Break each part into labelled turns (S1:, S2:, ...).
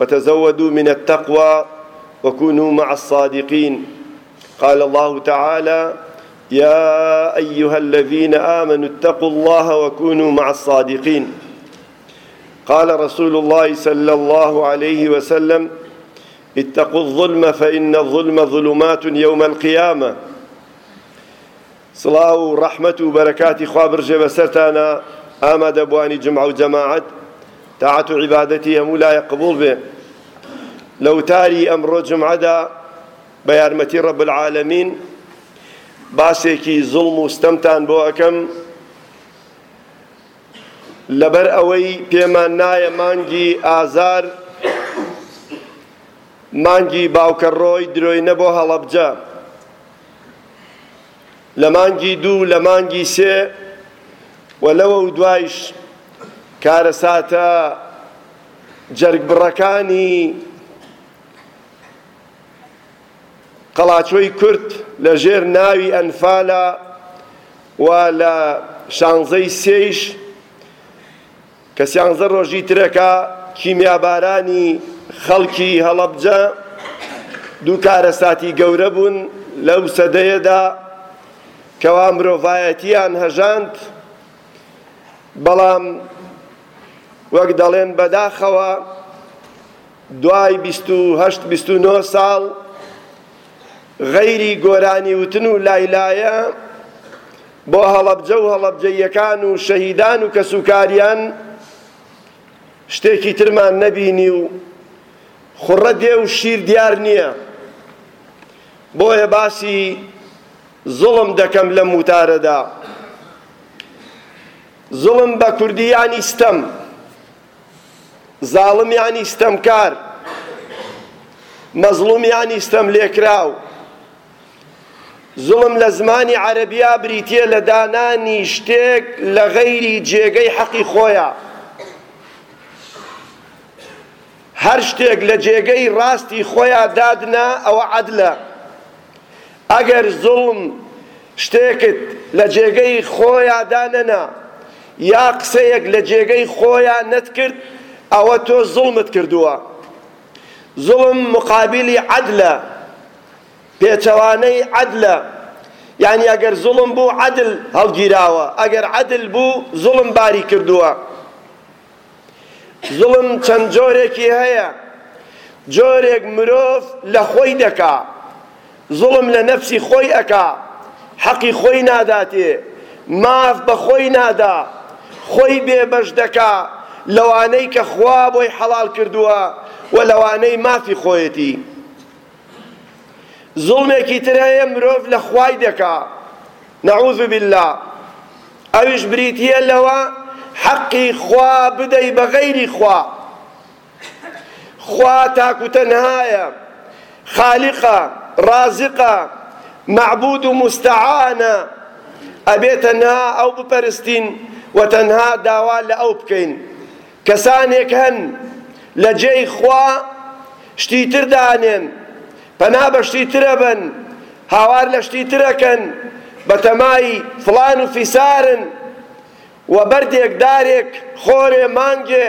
S1: وتزودوا من التقوى وكونوا مع الصادقين قال الله تعالى يا أيها الذين آمنوا اتقوا الله وكونوا مع الصادقين قال رسول الله صلى الله عليه وسلم اتقوا الظلم فإن الظلم ظلمات يوم القيامة سڵاو و ڕەحمەت و بەرەکاتی خوا بڕژێ بەسەرتانا ئامادە بوانی جومعە و جەماعەت تاعەت و عیبادەتی هەموو لایەک قبوڵ بێ لە وتاری ئەمڕۆ جومعەدا بە یارمەتی ڕەب العالەمین باسێکی زوڵم و ستەمتان بۆ ئەکەم لەبەر ئەوەی پێمان نایە مانگی ئازار مانگی باوکەڕۆی درۆینە بۆ هەڵەبجە لە مانگی دوو، لە مانگی سێ و لەوەو دوایش کارەساتە جەرگبڕەکانی قەڵاچۆی کورد لە ژێر ناوی ئەنفالە و لە شانزەی سێیش کە سیانزە ڕۆژی ترە کە کیمیابارانی خەڵکی هەڵەبجە دوو کارەساتی گەورە بوون لەو سەدەیەدا کەوا مرۆڤایەتییان هەژاند، بەڵام وەک دەڵێن بەداخەوە دوای بیست و هەشت بیست و نۆ ساڵ غەیری گۆرانی وتن و لایلایە بۆ هەڵەبجە و هەڵەبجەییەکان و شەهیدان و کەسوکاریان شتێکی ترمان نەبینی و خوڕە دێ و شیر دیار نییە، بۆیە باسی زوڵم دەکەم لەم وتارەدا. زوڵم بە کوردی یانی ستەم، زاڵم یانی ستەمکار، مەزڵوم یانی ستەملێکراو. زوڵم لە زمانی عەرەبیا بریتییە لە دانانی شتێک لە غەیری جێگەی حەقی خۆیە هەر شتێک لە جێگەی ڕاستی خۆیان دادنا ئەوە عەدلە ئەگەر زوڵم شتێکت لە جێگەی خۆیان دانەنا یا قسەیەک لە جێگەی خۆیان نەتکرد ئەوە تۆ زوڵمت کردووە زوڵم موقابیلی عەدلە، پێچەوانەی عەدلە، یانی ئەگەر زوڵم بوو عەدل هەڵگیراوە، ئەگەر عەدل بوو زوڵم باری کردووە. زوڵم چەند جۆرێکی هەیە، جۆرێک مرۆڤ لە خۆی دەکا، زوڵم لە نەفسی خۆی ئەکا حەقی خۆی ناداتێ ماف بە خۆی نادا خۆی بێ بەش دەکا لەوانەی کە خوا بۆی حەڵاڵ کردووە و لەوانەی مافی خۆیەتی زوڵمێکی تر هەیە مرۆڤ لە خوای دەکا نعوذ باللە ئەویش بریتیە لەوە حەقی خوا بدەی بە غەیری خوا خوا تاک و تەنهایە، خالیقە، ڕازقە، مەعبود و موستەعانە، ئەبێ تەنها ئەو بپەرستین و تەنها داوا لە ئەو بکەین. کەسانێک هەن لە جێی خوا شتی تر دانێن، پەنا بە شتی تر ئەبەن، هاوار لە شتی تر ئەکەن، بەتەمای فڵان و فیسارن، و بەردێک، دارێک، خۆرێ، مانگێ،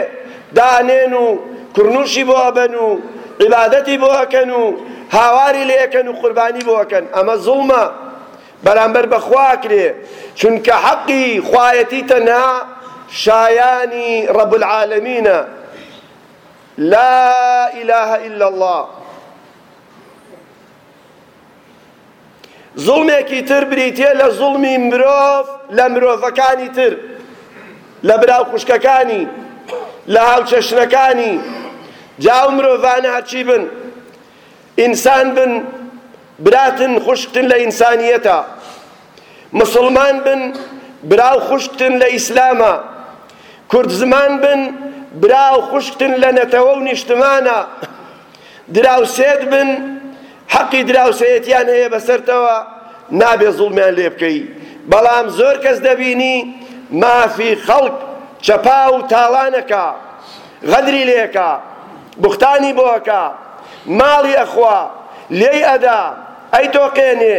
S1: دانێن و کوڕنووشی بۆ ئەبەن و عیبادەتی بۆ ئەکەن و هاواری لێ ئەکەن و قوربانی بۆ ئەکەن، ئەمە زوڵمە بەرامبەر بە خوا ئەکرێ، چونکە حەقی خوایەتی تەنها شایانی رب العالمینە، لا اله الا اللە. زوڵمێکی تر بریتییە لە زوڵمی مرۆڤ لە مرۆڤەکانی تر، لە برا و خوشکەکانی، لە هاوچەشنەکانی، جا ئەو مرۆڤانە هەرچی بن، ئینسان بن، براتن، خوشکتن لە ئینسانییەتە. مسوڵمان بن براو خوشکتن لە ئیسلامە کورد زمان بن براو خوشکتن لە نەتەوە و نیشتمانە دراوسێت بن حەقی دراوسێیەتیان هەیە بەسەرتەوە نابێ زوڵمیان لێ بکەی بەڵام زۆر کەس دەبینی مافی خەڵک چەپا و تاڵانەکە غەدری لێکە بوختانی بۆکە ماڵی ئەخوا لێی ئەدا ئەیتۆقێنێ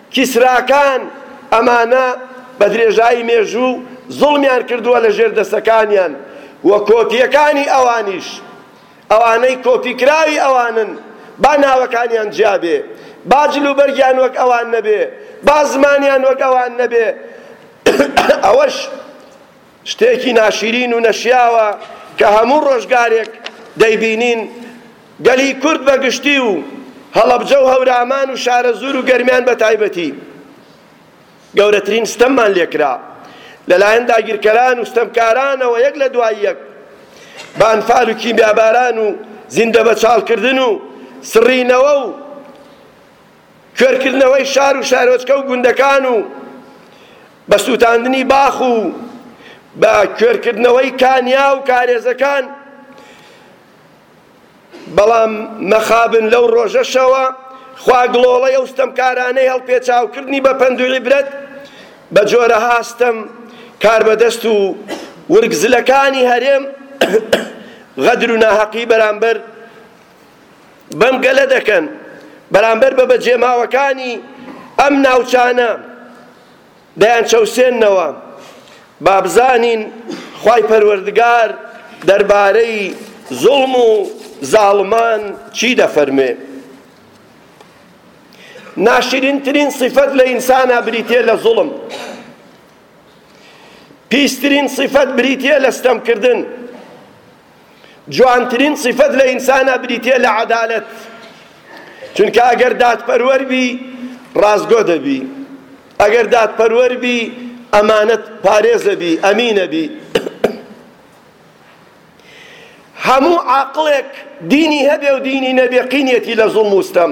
S1: کیسراکان ئەمانە بە درێژایی مێژوو زوڵمیان کردووە لە ژێر دەستەکانیان و کۆپییەکانی ئەوانیش ئەوانەی کۆپی کراوی ئەوانن با ناوەکانیان جیا بێ با جل و بەرگیان وەک ئەوان نەبێ با زمانیان وەک ئەوان نەبێ ئەوەش شتێکی ناشیرین و نەشیاوە کە هەموو ڕۆژگارێک دەیبینین، گەلی کورد بە گشتی و هەڵەبجە و هەورامان و شارەزوور و گەرمیان بە تایبەتی گەورەترین ستەممان لێ کرا لەلایەن داگیرکەران و ستەمکارانەوە یەک لە دوای یەک بە ئەنفال و کیمیاباران و زیندەبەچاڵکردن و سڕینەوە و کوێرکردنەوەی شار و شارۆچکە و گوندەکان و بە سووتاندنی باخ و بە کوێرکردنەوەی کانیا و کارێزەکان بەڵام مەخابن لەو ڕۆژەشەوە خوا گڵۆڵەی ئەو ستەمکارانەی هەڵپێچاوکردنی بە پەند و عیبرەت بە جۆرە هاستەم کاربەدەست و ورگزلەکانی هەرێم غەدر و ناهەقی بەرامبەر بەم گەلە دەکەن بەرامبەر بە بەجێماوەکانی ئەم ناوچانە دەیان چەوسێننەوە بابزانین خوای پەروەردگار دەربارەی زوڵم و زاڵمان چی دەفەرمێ ناشرینترین صفەت لە ئینسانا بریتێ لە زوڵم پیسترین صفەت بریتێ لە ستەمکردن جوانترین سیفەت لە ئینسانا بریتیە لە عەدالەت چونکە ئەگەر دادپەروەر بی ڕاستگۆ دەبی ئەگەر دادپەروەر بی ئەمانەت پارێزە بی ئەمینە بی هەموو عاقڵێک دینی هەبێ و دینی نەبێ قینیەتی لە زوڵم وستەم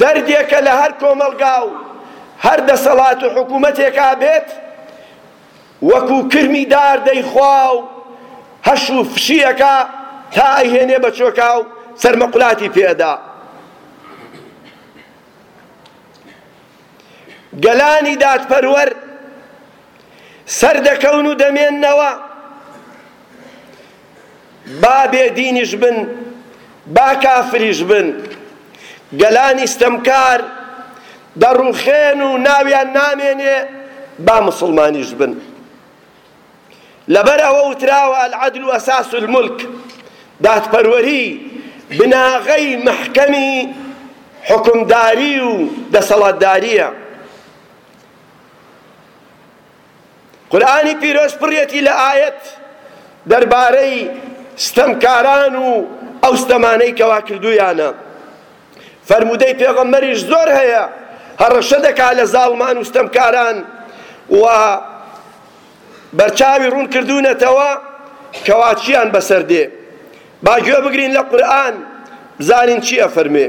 S1: دەردێکە لە هەر کۆمەڵگا و هەر دەسەڵات و حکوومەتێکا بێت، وەکو کرمی دار دەیخوا و هەش و فشی ئەکا تا ئەیهێنێ بە چۆکا و سەرمەقولاتی پێ ئەدا. گەلانی دادپەروەر سەردەکەون و دەمێننەوە. با بێ دینیش بن با کافریش بن گەلانی ستەمکار دەڕوخێن و ناویان نامێنێ با مسلمانیش بن لەبەر ئەوە وتراوە العدل و اساس الملک دادپەروەری بناغەی محکەمی حکمداری و دەسەڵاتداریە قورئانی پیرۆز پڕیەتی لە ئایەت دەربارەی ستەمکاران و ئەو ستەمانەی کەوا کردوویانە. فەرموودەی پێغەمبەریش زۆر هەیە هەڕەشە دەکات لە زاڵمان و ستەمکاران و بەرچاوی ڕوون کردوونەتەوە کەوا چیان بەسەر دێ. با گوێ بگرین لە قورئان بزانین چی ئەفەرموێ.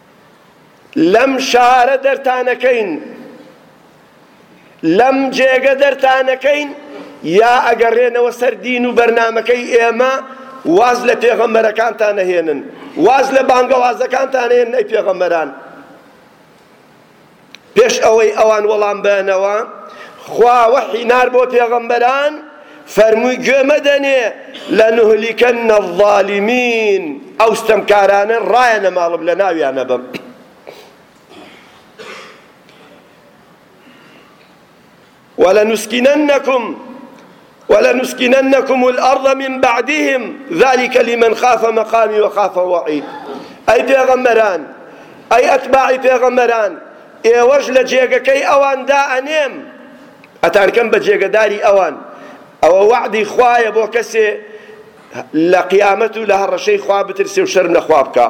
S1: لەم شارە دەرتانەکەین لەم جێگە دەرتانەکەین یا ئەگەڕێنەوە سەر دین و بەرنامەکەی ئێمە واز لە پێغەمبەرەکانتان نەهێنن واز لە بانگەوازەکانتان هێنن ئەی پێغەمبەران پێش ئەوەی ئەوان وەڵام بەنەوە خوا وەحی نار بۆ پێغەمبەران فەرمووی گوێ مەدەنێ لە نهلیکەن الظالمین ئەو ستەمکارانە ڕایە نەماڵم لە ناویان نەبم ولنسکننکم ولنسکننکم الارض من بعدهم ذلک لمن خاف مقامی وخاف وعید ئەی پێغەمبەران ئەی ئەتباعی پێغەمبەران ئێوەش لە جێگەکەی ئەوان دائەنێم ئەتانکەم بە جێگەداری ئەوان ئەوە وەعدی خوایە بۆ کەسێ لە قیامەت و لە هەڕەشەی خوا بترسێ و شەرم لە خوا بکا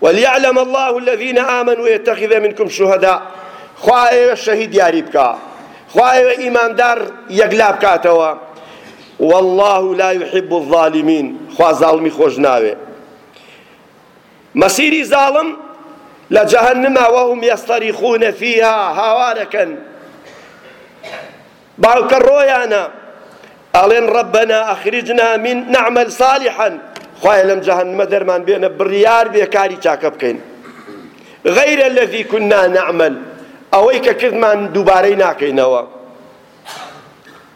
S1: وليعلم الله الذين آمنوا يتخذ منكم شهداء خواه شهيد ياريبك خواه إيمان دار يقلاب كاتوا والله لا يحب الظالمين خواه ظالمي خوشناوي مسيري ظالم لجهنم وهم يصطرخون فيها هواركا باوکە ڕۆیانە ئەڵێن ربنا اخرجنا من نعمل صالحا خوایە لەم جەهەنمە دەرمان بێنە بڕیار بێ کاری چاکە بکەین غیر الذی کنا نعمل ئەوەی کە کردمان دووبارەی ناکەینەوە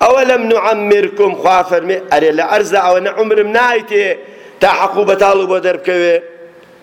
S1: ئەوەلم نعمرکم خوا فەرمێ ئەرێ لە ئەرزا ئەوە نە عمرم نایتێ تا حەقو بەتاڵ و بۆ دەربکەوێ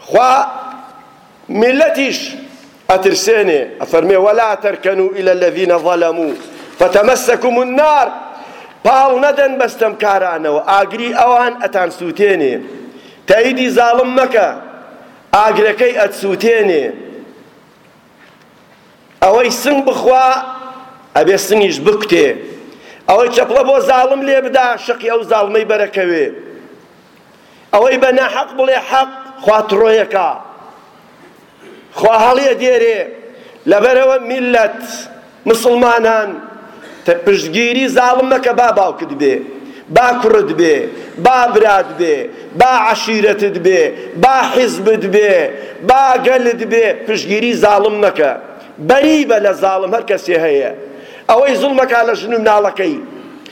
S1: خوا میللەتیش ئەترسێنێ ئەفەرمێ ولا ترکنو الی الذین ظلمو فتمسکم النار پاڵ نەدەن بە ستەمکارانەوە ئاگری ئەوان ئەتان سوتێنێ تەئیدی زاڵم مەکە ئاگرەکەی ئەتسوتێنێ ئەوەی سنگ بخوا ئەبێ سنگیش بکوتێ ئەوەی چەپڵە بۆ زاڵم لێ بدا شەقی ئەو زاڵمەی بەرەکەوێ ئەوەی بە ناحەق بڵێ حەق خوا تڕۆیەکا خوا هەڵیەدێرێ لەبەرەوە میللەت مسڵمانان پشتگیری زاڵم مەکە با باوکت بێ با کوڕت بێ با برات بێ با عەشیرەتت بێ با حیزبت بێ با گەلت بێ پشتگیری زاڵم مەکە بەری بە لە زاڵم هەر کەسێ هەیە ئەوەی زوڵمەکە لە ژن و مناڵەکەی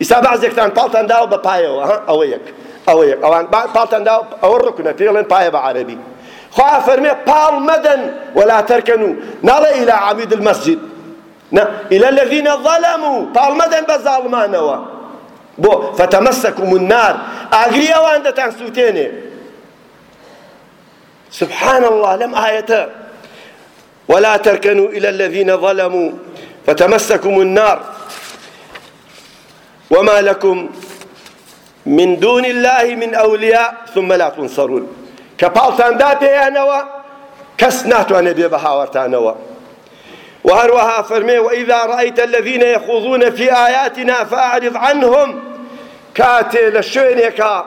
S1: ئیستا بەعزێکتان پاڵتان داوە بە پایەوە ها ئەوە یەک ئەوە یەک ئەوان با پاڵتان داوە ئەوە ڕوکنە پێی ئەڵێن پایە بە عەرەبی خوا ئەفەرمێ پاڵ مەدەن ولا ترکەنو ناڵێ ئیلا عەمید المەسجد نا إلى الذين ظلموا پاڵ مەدەن بە زاڵمانەوە بۆ فتمسكم النار ئاگری ئەوان دەتان سووتێنێ سبحان الله لەم ئاەتە ولا تركنوا إلى الذين ظلموا فتمسكم النار وما لكم من دون الله من أولياء ثم لا تنصرون كبالتان دا بيانوا كسناتوا نبي بهاورتانوا وهروها فرمي وإذا رأيت الذين يخوضون في آياتنا فأعرض عنهم كاتي لشوينيكا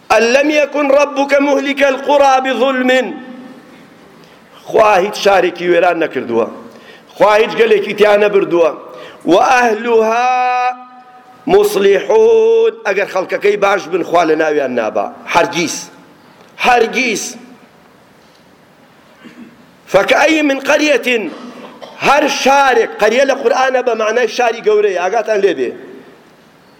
S1: الم یکن ربک مهلک القری بظلم خوا هیچ شارێکی وێران نەکردووە خوا هیچ گەلێکی تیا نەبردووە و ئەهلها مصلحون ئەگەر خەڵکەکەی باش بن خوا لە ناویان نابا هەرگیز هەرگیز فكأي من قرية هەر شارێک قەریە لە قورآانە بە معنای شاری گەورەیە ئاگاتان لێبێ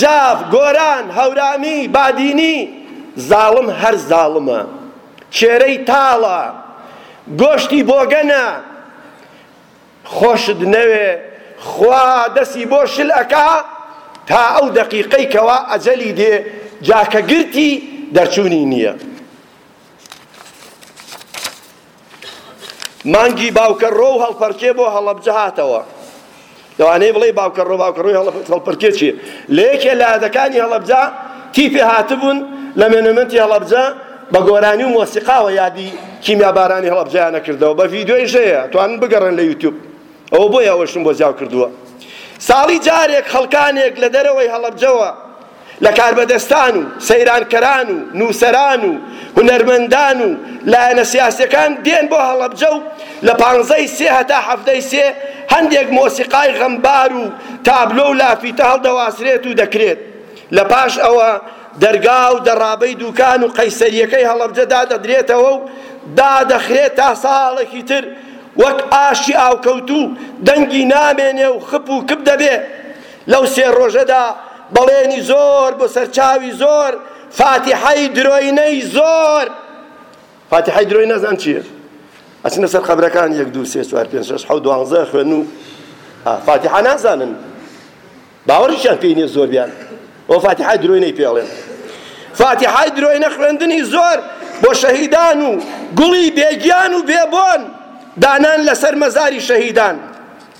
S1: جاف، گۆران، هەورامی، بادینی، زاڵم هەر زاڵمە، کێرەی تاڵە، گۆشتی بۆگەنە، خۆشت نەوێ خوا دەسی بۆ شل ئەکا تا ئەو دەقیقەی کەوا ئەجەلی دێ جا کە گرتی دەرچوونی نیە. مانگی باوکەڕۆ و هەڵپەرکێ بۆ هەڵەبجە هاتەوە لەوانەیە بڵێ باوکەڕۆ باوکەڕۆی هەڵپەرکێ چی لە یەکێ لە یادەکانی هەڵەبجە تی پێ هاتبوون لە مێنەمەنتی هەڵەبجە بە گۆرانی و مۆسیقاوە یادی کیمیابارانی هەڵەبجەیانە کردەوە بە ڤیدیۆی ژەیە توانن بگەڕێن لە یوتیوب ئەوە بۆیە ئەوەشم بۆ زیاو کردووە ساڵی جارێک خەڵکانێک لە دەرەوەی هەڵەبجەوە لە کاربەدەستان و سەیرانکەران و نووسەران و هونەرمەندان و لایەنە سیاسیەکان دێن بۆ هەڵەبجە و لە پانزەی سێ هەتا حەڤدەی سێ هەندێک مۆسیقای غەمبار و تابلۆ و لافیتە هەڵدەواسرێت و دەکرێت لە پاش ئەوە دەرگا و دەڕابەی دووکان و قەیسەریەکەی هەڵەبجە دادەدرێتەوە و دادەخرێت تا ساڵێکی تر وەک ئاشی ئاوکەوتوو دەنگی نامێنێ و خپ و کپ دەبێ لەو سێ ڕۆژەدا بەڵێنی زۆر بۆ سەرچاوی زۆر فاتیحەی درۆینەی زۆر فاتیحەی درۆی نازان چیە ئەچنە سەر قەبرەکان یەک دوو سێ چوار پێنج شەش حەوت دوانزە خوێن و فاتیحە نازانن باوەڕیشیان پێی نیە زۆر بیان بۆ فاتیحای درۆینەی پێڵێن فاتیحای درۆینە خوێندنی زۆر بۆ شەهیدان و گوڵی بێگیان و بێبۆن دانان لەسەر مەزاری شەهیدان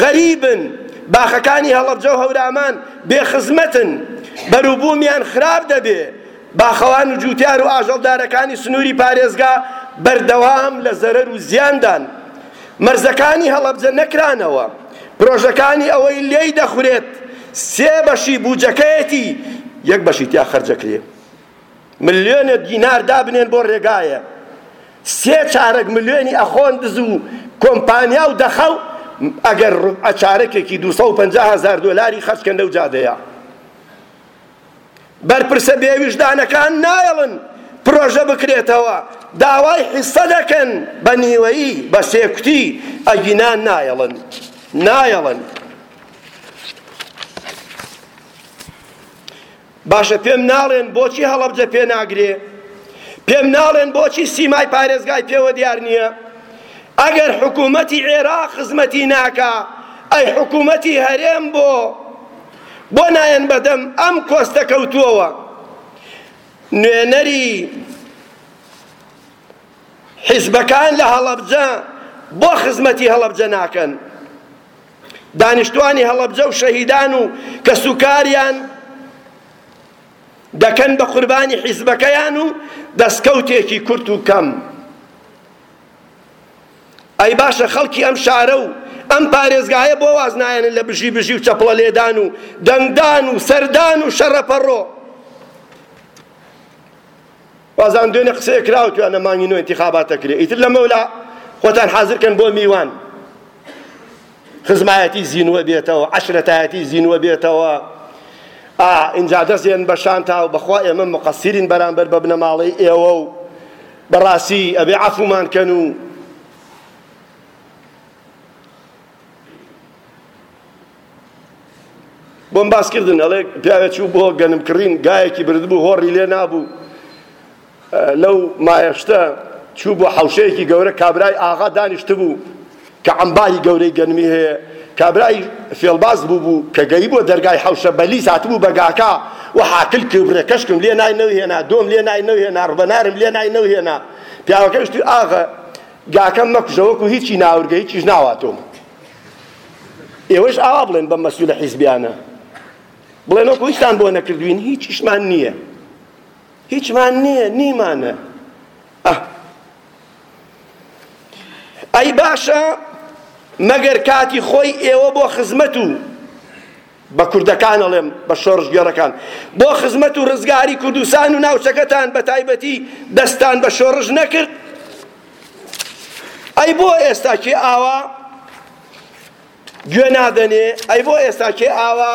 S1: غەریبن، باخەکانی هەڵەبجەو هەورامان بێ خزمەتن، بەروبومیان خراپ دەبێ، باخەوان و جوتیار و ئاژەڵدارەکانی سنوری پارێزگا بەردەوام لە زەرەر و زیاندان. مەرزەکانی هەڵەبجە نەکرانەوە، پرۆژەکانی ئەوەی لێی دەخورێت سێ بەشی بوجەکەیەتی یەک بەشی تیا خەرجەکرێ. ملیۆنە دینار دابنێن بۆ رێگایە سێ چارەک ملیۆنی ئەخۆن دزو کۆمپانیا و دەخەڵ ئەگەر ربعە چارەکێکی دوو سەد و پەنجا هەزار دۆلاری خەرج کەن لەو جادەیە بەرپرسە بێویژدانەکان نایەڵن پرۆژە بکرێتەوە داوای حیسە دەکەن بە نیوەیی بە سێکوتی ئەگینا نایەڵن نایەڵن باشە پێم ناڵێن بۆچی هەڵەبجە پێ ناگرێ؟ پێم ناڵێن بۆچی سیمای پارێزگای پێوە دیار نییە؟ ئەگەر حکوومەتی عێراق خزمەتی ناکا ئەی حکوومەتی هەرێم بۆ بۆ نایەن بەدەم ئەم کۆستە کەوتووەوە نوێنەری حیزبەکان لە هەڵەبجە بۆ خزمەتی هەڵەبجە ناکەن دانیشتوانی هەڵەبجە و شەهیدان و کەسوکاریان دەکەن بە قوربانی حیزبەکەیان و دەستکەوتێکی کورت و کەم ئەی باشە خەڵکی ئەم شارە و ئەم پارێزگایە بۆ واز نایەنن لە بژی بژی و چەپڵە لێدان و دەنگدان و سەردان و شەڕەپەڕۆ وازان دوێنێ قسەیەک کراوە توێنە مانگی نۆ ئینتیخابات ئەکرێ ئیتر لەمەولا خۆتان حازر کەن بۆ میوان خزمایەتی زینوە بێتەوە عەشرەتایەتی زینوە بێتەوە ئا ئینجا دەستێن بە شانتا و بەخوا ئێمە مقەسیرین بەرامبەر بە بنەماڵەی ئێوە و بەڕاستی ئەبێ عەفومان کەن و بۆم باس کردن ئەڵێ پیاوێ چوو بۆ گەنم کڕین گایەکی بردبوو هۆڕی لێ نابوو لەو مایەشتە چوو بۆ حەوشەیەکی گەورە کابرای ئاغا دانیشتبوو کە ئەمباری گەورەی گەنمی هەیە کابرای فێڵباز بوو بوو کە گەی بۆ دەرگای حەوشە بەلی ساتبوو بەگاکە و حاکل کبرە کەشکم لێ نای نەوهێنا دۆم لێ نای نەوهێنا ڕبەنارم لێ نای نەوهێنا پیاوەکەشتی ئاغا گاکەم مەکوژە وەکو هیچی ناورگە هیچیش ناواتۆم ئێوەش ئاوا بڵێن بەم مەسولە حیزبیانە بڵێن وەکو هیچتان بۆ نەکردوین هیچیشمان نییە هیچمان نییە نیمانە ئەی باشە مەگەر کاتی خۆی ئێوە بۆ خزمەت و بە کوردەکان ئەڵێم بە شۆڕشگێڕەکان بۆ خزمەت و ڕزگاری کوردستان و ناوچەکەتان بە تایبەتی دەستان بە شۆڕش نەکرد ئەی بۆ ئێستا کێ ئاوا گوێ نادەنێ ئەی بۆ ئێستا کێ ئاوا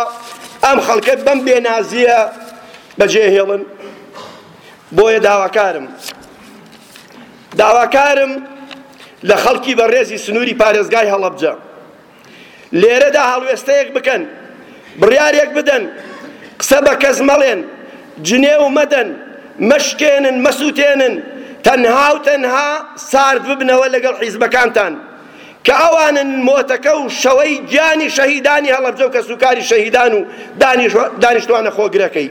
S1: ئەم خەڵکە بەم بێنازیە بەجێهێڵن بۆیە داواکارم داواکارم لە خەڵکی بەڕێزی سنووری پارێزگای هەڵەبجە لێرەدا هەڵوێستەیەک بکەن، بڕیارێک بدەن، قسە بە کەس مەڵێن، جنێو مەدەن، مەشکێنن، مەسووتێنن، تەنها و تەنها سارد ببنەوە لەگەڵ حیزبەکانتان کە ئەوانن مۆتەکە و شەوەی گیانی شەهیدانی هەڵەبجە و کەسوکاری شەهیدان و دانیشتوانە خۆگرەکەی.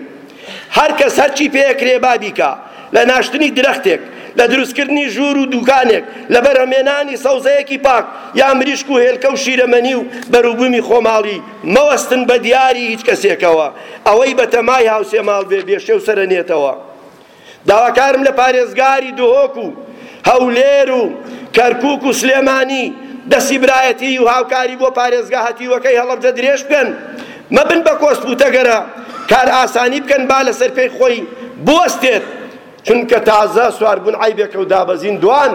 S1: هەر کەس هەرچی پێ ئەکرێ با بیکا، لە ناشتنی درەختێک، لە دروستکردنی ژوور و دووکانێک، لە بەرهەمێنانی سەوزەیەکی پاک، یا مریشک و هێلکە و شیرەمەنی و بەروبوومی خۆماڵی، مەوەستن بە دیاری هیچ کەسێکەوە، ئەوەی بەتەمای هاوسێماڵ بێ بێ شێو سەرەنێتەوە. داواکارم لە پارێزگاری دهۆک و هەولێر و کەرکوک و سلێمانی دەستی برایەتیی و هاوکاری بۆ پارێزگا هەتیوەکەی هەڵەبجە درێژ بکەن، مەبن بە کۆسپ و تەگەرە، کارئاسانی بکەن با لەسەر پێی خۆی بوەستێت، چونکە تازە سواربوون عەیبێکە و دابەزین دوان،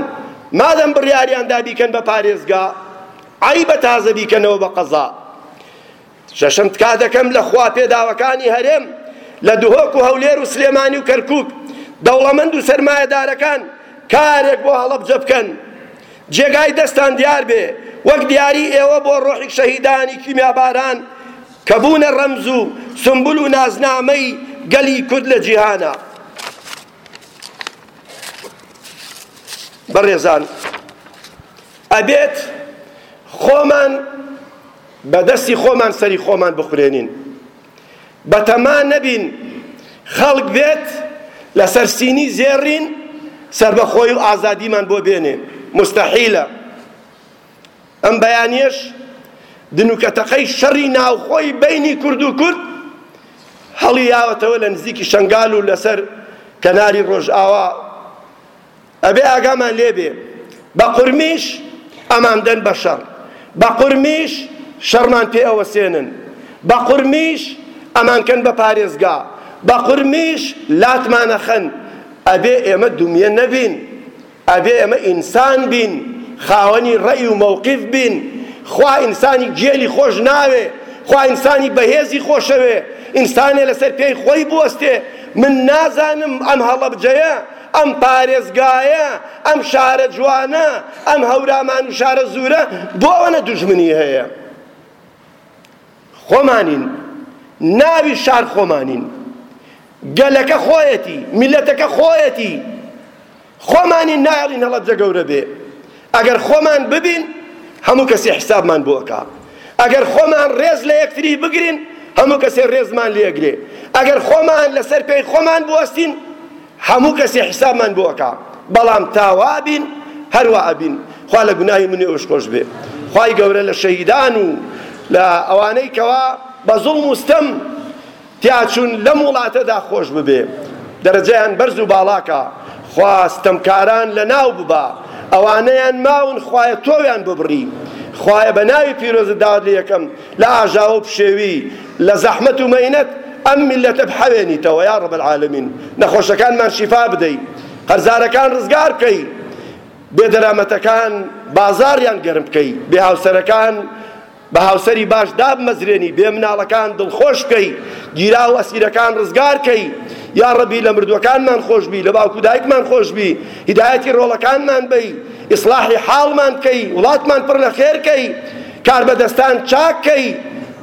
S1: مادەم بڕیاریان دا بیکەن بە پارێزگا، عەیبە تازە بیکەنەوە بە قەزا. شەشەم، تکا دەکەم لە خوا پێداوەکانی هەرێم لە دهۆک و هەولێر و سلێمانی و کەرکوک، دەوڵەمەند و سەرمایەدارەکان کارێک بۆ هەڵەبجە بکەن. جێگای دەستان دیار بێ وەک دیاری ئێوە بۆ ڕۆحی شەهیدانی کیمیاباران کە بوونە ڕەمز و سومبول و نازنامەی گەلی کورد لە جیهانا. بەڕێزان ئەبێت خۆمان بە دەستی خۆمان سەری خۆمان بخورێنین بە تەما نەبین خەڵک بێت لەسەر سینی زێڕین سەربەخۆی و ئازادیمان بۆ بێنێ مستحیلە ئەم بەیانیش دنوکەتەقەی شەڕی ناوخۆی بینی کورد و کورد هەڵی یاوەتەوە لە نزیکی شنگال و لەسەر کەناری ڕۆژئاوا ئەبێ ئاگامان لێ بێ بە قورمیش ئەمان دەن بە شەڕ، بە قورمیش شەڕمان پێ ئەوەسێنن، بە قورمیش ئەمان کەن بە پارێزگا، بە قورمیش لاتمان ئەخەن، ئەبێ ئێمە دومیە نەبین، ئەبێ ئێمە ئینسان بین، خاوەنی ڕەئی و مەوقیف بین، خوا ئینسانی گێلی خۆش ناوێ، خوا ئینسانی بەهێزی خۆشەوێ، ئینسانێ لەسەر پێی خۆی بوەستێ، من نازانم ئەم هەڵەبجەیە، ئەم پارێزگایە، ئەم شارە جوانە، ئەم هەورامان و شارەزوورە بۆ ئەوەنە دوژمنی هەیە؟ خۆمانین، ناوی شار خۆمانین، گەلەکە خۆیەتی، میللەتەکە خۆیەتی، خۆمانین نایەڵین هەڵەبجە گەورە بێ، ئەگەر خۆمان ببین هەموو کەسێ حیسابمان بۆ ئەکا، ئەگەر خۆمان ڕێز لە یەکتری بگرین هەموو کەسێ ڕێزمان لێ ئەگرێ، ئەگەر خۆمان لەسەر پێی خۆمان بوەستین، هەموو کەسێ حیسابمان بۆ ئەکا بەڵام تا وا ئەبین هەر وا ئەبین خوا لە گوناهی من و ئێوەش خۆش بێ خوای گەورە لە شەهیدان و لە ئەوانەی کەوا بە زوڵم و ستەم تیاچوون لەم وڵاتەدا خۆش ببێ دەرەجەیان بەرز و باڵاکە خوا ستەمکاران لە ناو ببا ئەوانەیان ماون خوایە تۆویان ببڕی خوایە بە ناوی پیرۆزت داوات لە یەکەم لە ئاژاوە و پشێوی لە زەحمەت و مەینەت ئەم میللەتە بحەوێنیتەوە یاڕب العالمین نەخۆشەکانمان شیفا بدەی قەرزارەکان ڕزگار بکەی بێدەرامەتەکان بازاڕیان گەرم بکەی بێ هاوسەرەکان بە هاوسەری باش دابمەزرێنی بێ مناڵەکان دڵخۆش بکەی گیرا و ئەسیرەکان ڕزگارکەی یا ڕەبی لە مردووەکانمان خۆشببی لە باوکو دایکمان خۆشببی هیدایەتی ڕۆڵەکانمان بی ئیسلاحی حاڵمان بکەی وڵاتمان پڕ لە خێرکەی کاربەدەستان چاککەی